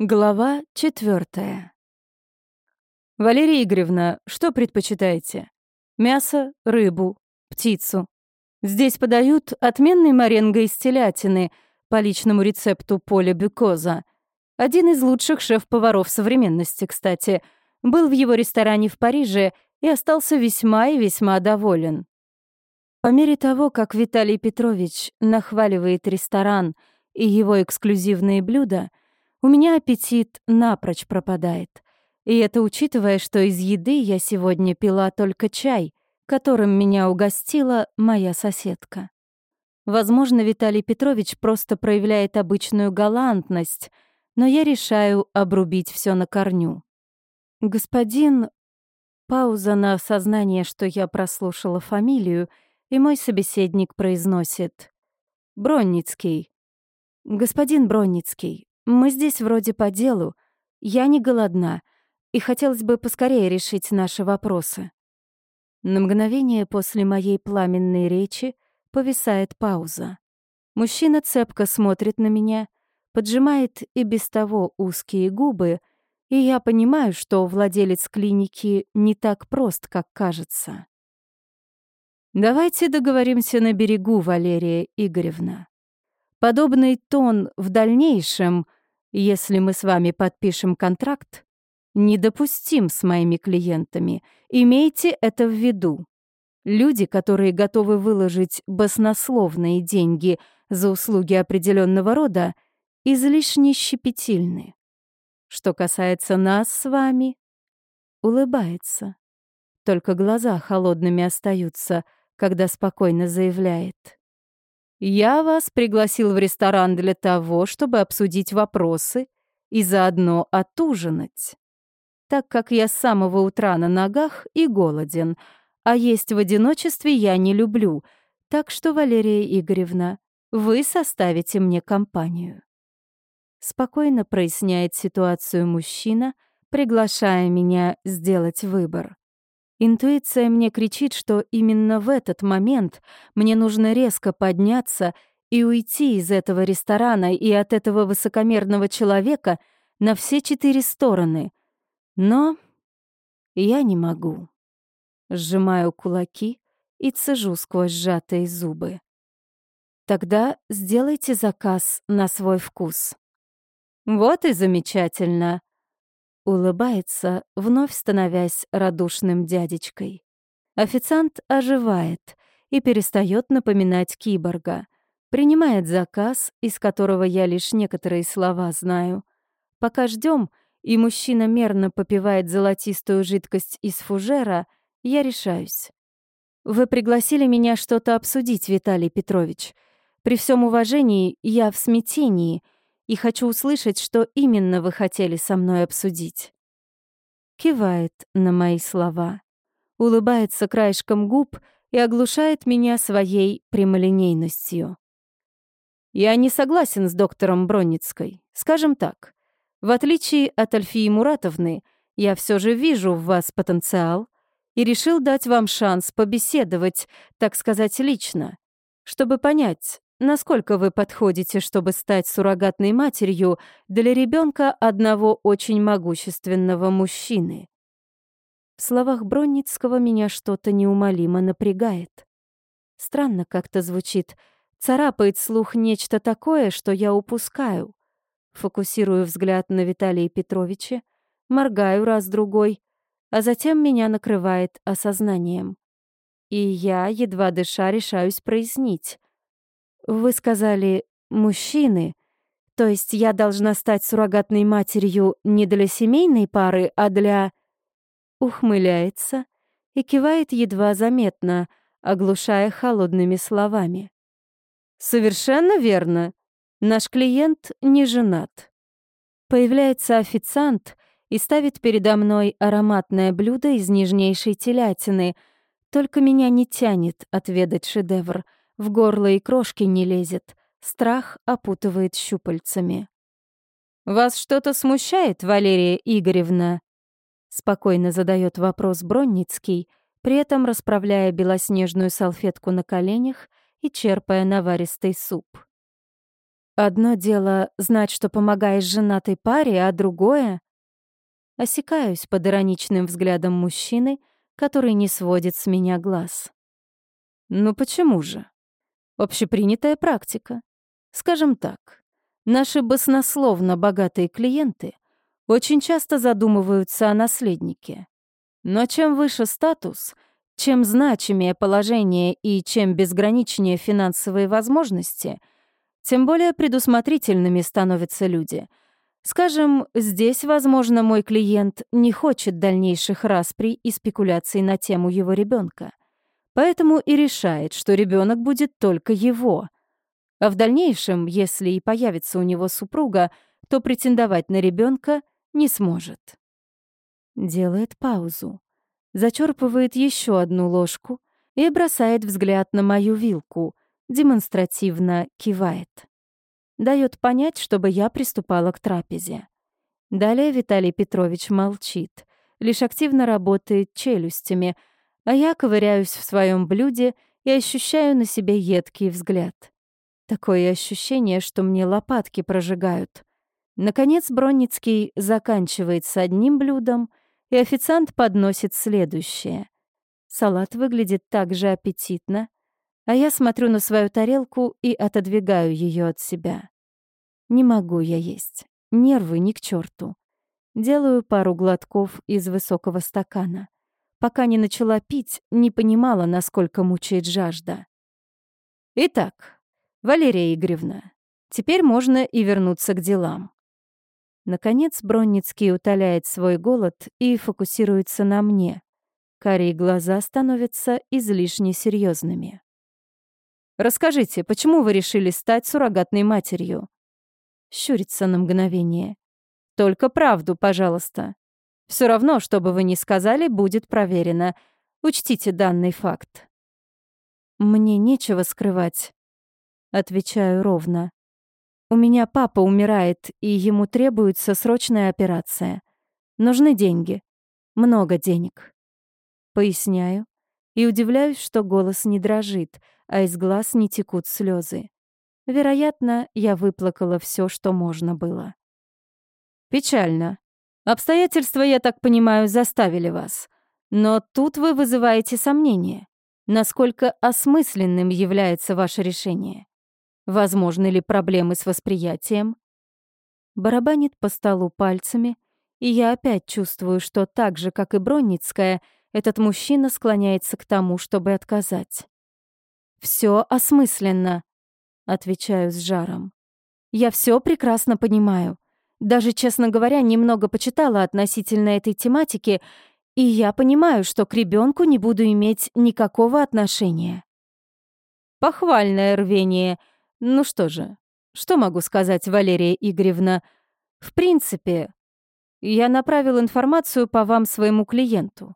Глава четвертая. «Валерия Игоревна, что предпочитаете? Мясо, рыбу, птицу? Здесь подают отменный маренго из телятины по личному рецепту Поля Бюкоза. Один из лучших шеф-поваров современности, кстати. Был в его ресторане в Париже и остался весьма и весьма доволен. По мере того, как Виталий Петрович нахваливает ресторан и его эксклюзивные блюда — у меня аппетит напрочь пропадает. И это учитывая, что из еды я сегодня пила только чай, которым меня угостила моя соседка. Возможно, Виталий Петрович просто проявляет обычную галантность, но я решаю обрубить все на корню. Господин... Пауза на осознание, что я прослушала фамилию, и мой собеседник произносит. «Бронницкий». «Господин Бронницкий, мы здесь вроде по делу. Я не голодна, и хотелось бы поскорее решить наши вопросы. На мгновение после моей пламенной речи повисает пауза. Мужчина цепко смотрит на меня, поджимает и без того узкие губы, и я понимаю, что владелец клиники не так прост, как кажется. «Давайте договоримся на берегу, Валерия Игоревна. Подобный тон в дальнейшем если мы с вами подпишем контракт, недопустим с моими клиентами. Имейте это в виду. Люди, которые готовы выложить баснословные деньги за услуги определенного рода, излишне щепетильны. Что касается нас с вами, улыбается. Только глаза холодными остаются, когда спокойно заявляет. Я вас пригласил в ресторан для того, чтобы обсудить вопросы и заодно отужинать. Так как я с самого утра на ногах и голоден, а есть в одиночестве я не люблю, так что, Валерия Игоревна, вы составите мне компанию. Спокойно проясняет ситуацию мужчина, приглашая меня сделать выбор. Интуиция мне кричит, что именно в этот момент мне нужно резко подняться и уйти из этого ресторана и от этого высокомерного человека на все четыре стороны. Но я не могу. Сжимаю кулаки и цежу сквозь сжатые зубы. Тогда сделайте заказ на свой вкус. Вот и замечательно. Улыбается, вновь становясь радушным дядечкой. Официант оживает и перестает напоминать киборга. Принимает заказ, из которого я лишь некоторые слова знаю. Пока ждем, и мужчина мерно попивает золотистую жидкость из фужера, я решаюсь. «Вы пригласили меня что-то обсудить, Виталий Петрович. При всем уважении, я в смятении — и хочу услышать, что именно вы хотели со мной обсудить». Кивает на мои слова, улыбается краешком губ и оглушает меня своей прямолинейностью. Я не согласен с доктором Бронницкой. Скажем так, в отличие от Альфии Муратовны, я все же вижу в вас потенциал и решил дать вам шанс побеседовать, так сказать, лично, чтобы понять, Насколько вы подходите, чтобы стать суррогатной матерью для ребенка одного очень могущественного мужчины? В словах Бронницкого меня что-то неумолимо напрягает. Странно как-то звучит. Царапает слух нечто такое, что я упускаю. Фокусирую взгляд на Виталия Петровича, моргаю раз-другой, а затем меня накрывает осознанием. И я, едва дыша, решаюсь прояснить. Вы сказали «мужчины», то есть я должна стать суррогатной матерью не для семейной пары, а для... Ухмыляется и кивает едва заметно, оглушая холодными словами. «Совершенно верно. Наш клиент не женат». Появляется официант и ставит передо мной ароматное блюдо из нежнейшей телятины, только меня не тянет отведать шедевр — в горло и крошки не лезет, страх опутывает щупальцами. «Вас что-то смущает, Валерия Игоревна?» Спокойно задает вопрос Бронницкий, при этом расправляя белоснежную салфетку на коленях и черпая наваристый суп. одно дело знать, что помогаешь женатой паре, а другое... Осекаюсь под ироничным взглядом мужчины, который не сводит с меня глаз. Ну почему же? Общепринятая практика. Скажем так, наши баснословно богатые клиенты очень часто задумываются о наследнике. Но чем выше статус, чем значимее положение и чем безграничнее финансовые возможности, тем более предусмотрительными становятся люди. Скажем, здесь, возможно, мой клиент не хочет дальнейших расприй и спекуляций на тему его ребенка, Поэтому и решает, что ребенок будет только его. А в дальнейшем, если и появится у него супруга, то претендовать на ребенка не сможет. Делает паузу зачерпывает еще одну ложку и бросает взгляд на мою вилку, демонстративно кивает. Дает понять, чтобы я приступала к трапезе. Далее Виталий Петрович молчит, лишь активно работает челюстями, а я ковыряюсь в своем блюде и ощущаю на себе едкий взгляд. Такое ощущение, что мне лопатки прожигают. Наконец Бронницкий заканчивает с одним блюдом — и официант подносит следующее. Салат выглядит так же аппетитно, а я смотрю на свою тарелку и отодвигаю ее от себя. Не могу я есть. Нервы ни к черту. Делаю пару глотков из высокого стакана. Пока не начала пить, не понимала, насколько мучает жажда. Итак, Валерия Игоревна, теперь можно и вернуться к делам. Наконец Бронницкий утоляет свой голод и фокусируется на мне. Карие глаза становятся излишне серьезными. «Расскажите, почему вы решили стать суррогатной матерью?» Щурится на мгновение. «Только правду, пожалуйста. Все равно, что бы вы ни сказали, будет проверено. Учтите данный факт». «Мне нечего скрывать», — отвечаю ровно. У меня папа умирает, и ему требуется срочная операция. Нужны деньги. Много денег. Поясняю. И удивляюсь, что голос не дрожит, а из глаз не текут слезы. Вероятно, я выплакала все, что можно было. Печально. Обстоятельства, я так понимаю, заставили вас. Но тут вы вызываете сомнения. Насколько осмысленным является ваше решение? Возможны ли проблемы с восприятием? Барабанит по столу пальцами, и я опять чувствую, что так же, как и Бронницкая, этот мужчина склоняется к тому, чтобы отказать. Все осмысленно», — отвечаю с жаром. «Я все прекрасно понимаю. Даже, честно говоря, немного почитала относительно этой тематики, и я понимаю, что к ребенку не буду иметь никакого отношения». «Похвальное рвение», — ну что же, что могу сказать, Валерия Игоревна? В принципе, я направил информацию по вам своему клиенту.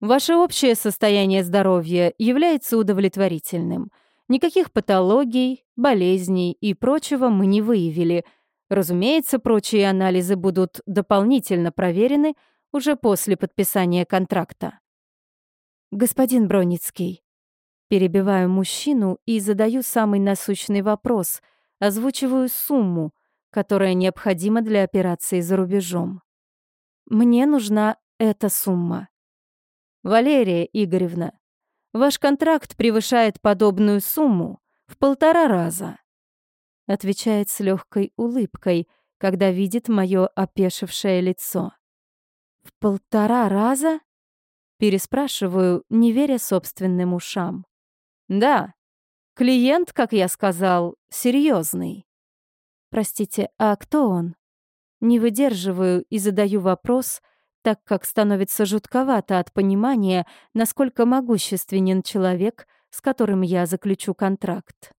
Ваше общее состояние здоровья является удовлетворительным. Никаких патологий, болезней и прочего мы не выявили. Разумеется, прочие анализы будут дополнительно проверены уже после подписания контракта. Господин Броницкий, Перебиваю мужчину и задаю самый насущный вопрос, озвучиваю сумму, которая необходима для операции за рубежом. Мне нужна эта сумма. Валерия Игоревна, ваш контракт превышает подобную сумму в полтора раза. Отвечает с легкой улыбкой, когда видит мое опешившее лицо. В полтора раза? Переспрашиваю, не веря собственным ушам. Да, клиент, как я сказал, серьезный. Простите, а кто он? Не выдерживаю и задаю вопрос, так как становится жутковато от понимания, насколько могущественен человек, с которым я заключу контракт.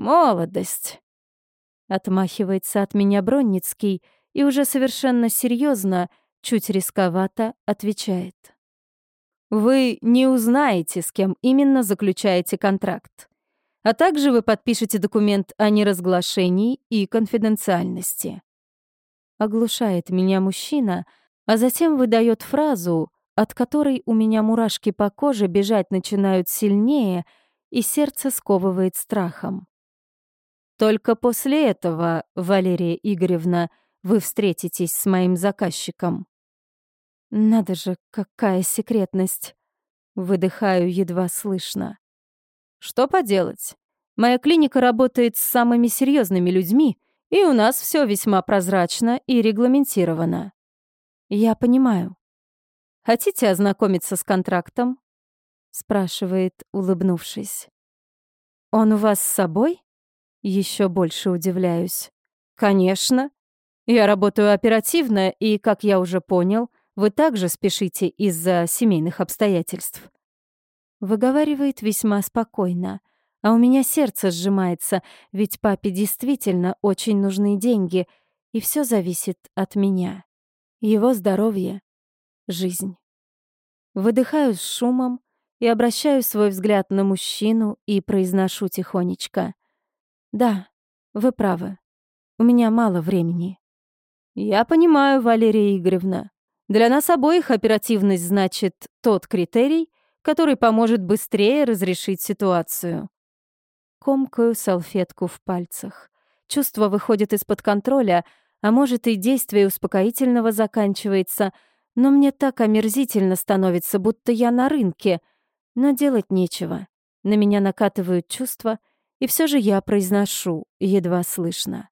«Молодость», — отмахивается от меня Бронницкий и уже совершенно серьезно, чуть рисковато отвечает. Вы не узнаете, с кем именно заключаете контракт. А также вы подпишете документ о неразглашении и конфиденциальности. Оглушает меня мужчина, а затем выдает фразу, от которой у меня мурашки по коже бежать начинают сильнее, и сердце сковывает страхом. Только после этого, Валерия Игоревна, вы встретитесь с моим заказчиком. Надо же, какая секретность. Выдыхаю едва слышно. Что поделать? Моя клиника работает с самыми серьезными людьми, и у нас все весьма прозрачно и регламентировано. Я понимаю. Хотите ознакомиться с контрактом? спрашивает, улыбнувшись. Он у вас с собой? Еще больше удивляюсь. Конечно. Я работаю оперативно, и, как я уже понял, вы также спешите из-за семейных обстоятельств. Выговаривает весьма спокойно, а у меня сердце сжимается, ведь папе действительно очень нужны деньги, и все зависит от меня. Его здоровье, жизнь. Выдыхаю с шумом и обращаю свой взгляд на мужчину и произношу тихонечко. «Да, вы правы. У меня мало времени». «Я понимаю, Валерия Игоревна. Для нас обоих оперативность значит тот критерий, который поможет быстрее разрешить ситуацию. Комкаю салфетку в пальцах. Чувство выходит из-под контроля, а может и действие успокоительного заканчивается, но мне так омерзительно становится, будто я на рынке. Но делать нечего. На меня накатывают чувства, и все же я произношу, едва слышно.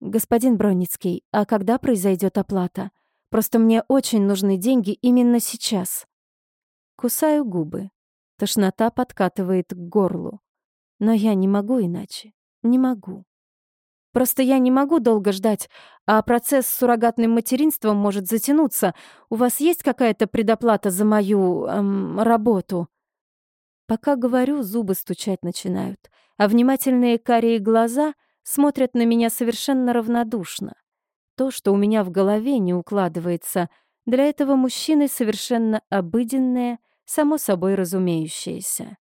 «Господин Броницкий, а когда произойдет оплата? Просто мне очень нужны деньги именно сейчас». Кусаю губы. Тошнота подкатывает к горлу. Но я не могу иначе. Не могу. Просто я не могу долго ждать, а процесс с суррогатным материнством может затянуться. У вас есть какая-то предоплата за мою эм, работу? Пока говорю, зубы стучать начинают, а внимательные карие глаза смотрят на меня совершенно равнодушно. То, что у меня в голове не укладывается, для этого мужчины совершенно обыденное, само собой разумеющееся.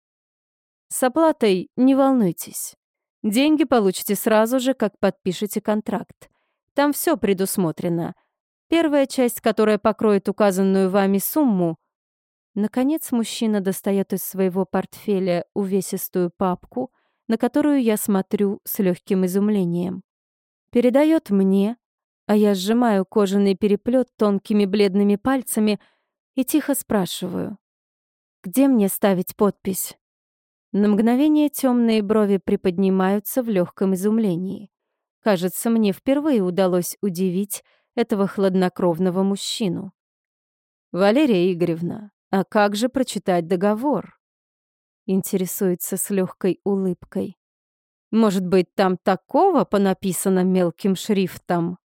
С оплатой не волнуйтесь. Деньги получите сразу же, как подпишете контракт. Там все предусмотрено. Первая часть, которая покроет указанную вами сумму. Наконец мужчина достает из своего портфеля увесистую папку, на которую я смотрю с легким изумлением. Передает мне, а я сжимаю кожаный переплет тонкими бледными пальцами и тихо спрашиваю. «Где мне ставить подпись?» На мгновение темные брови приподнимаются в легком изумлении. Кажется, мне впервые удалось удивить этого хладнокровного мужчину. «Валерия Игоревна, а как же прочитать договор?» Интересуется с легкой улыбкой. «Может быть, там такого понаписано мелким шрифтом?»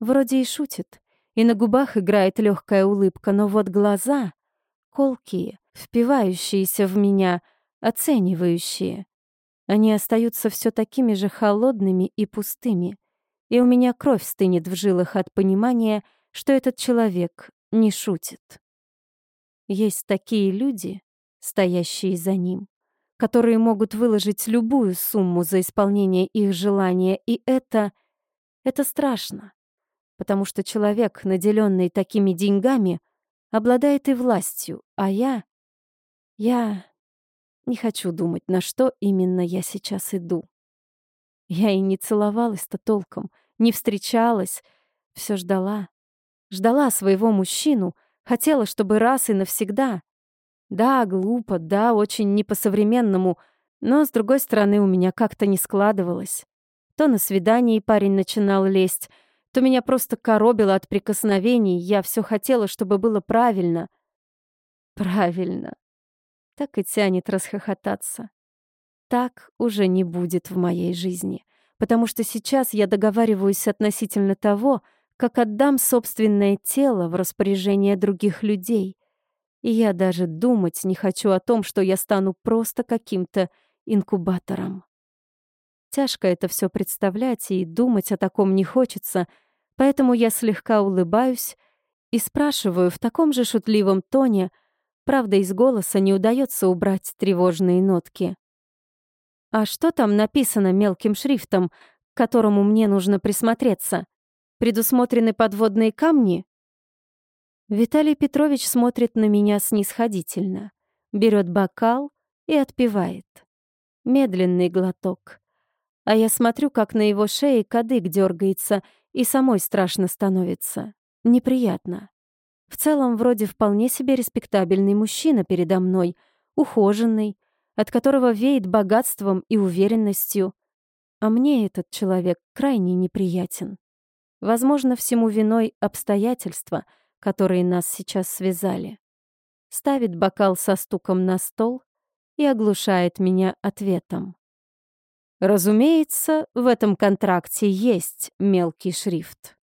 Вроде и шутит, и на губах играет легкая улыбка, но вот глаза, колкие, впивающиеся в меня — оценивающие. Они остаются все такими же холодными и пустыми, и у меня кровь стынет в жилах от понимания, что этот человек не шутит. Есть такие люди, стоящие за ним, которые могут выложить любую сумму за исполнение их желания, и это... это страшно, потому что человек, наделенный такими деньгами, обладает и властью, а я... я не хочу думать, на что именно я сейчас иду. Я и не целовалась-то толком, не встречалась, все ждала. Ждала своего мужчину, хотела, чтобы раз и навсегда. Да, глупо, да, очень не по-современному, но, с другой стороны, у меня как-то не складывалось. То на свидании парень начинал лезть, то меня просто коробило от прикосновений, я все хотела, чтобы было правильно. Правильно. Так и тянет расхохотаться. Так уже не будет в моей жизни, потому что сейчас я договариваюсь относительно того, как отдам собственное тело в распоряжение других людей. И я даже думать не хочу о том, что я стану просто каким-то инкубатором. Тяжко это все представлять, и думать о таком не хочется, поэтому я слегка улыбаюсь и спрашиваю в таком же шутливом тоне — Правда, из голоса не удается убрать тревожные нотки. «А что там написано мелким шрифтом, к которому мне нужно присмотреться? Предусмотрены подводные камни?» Виталий Петрович смотрит на меня снисходительно, берет бокал и отпивает. Медленный глоток. А я смотрю, как на его шее кадык дергается, и самой страшно становится. Неприятно. В целом, вроде вполне себе респектабельный мужчина передо мной, ухоженный, от которого веет богатством и уверенностью. А мне этот человек крайне неприятен. Возможно, всему виной обстоятельства, которые нас сейчас связали. Ставит бокал со стуком на стол и оглушает меня ответом. Разумеется, в этом контракте есть мелкий шрифт.